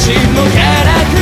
真のキャラクター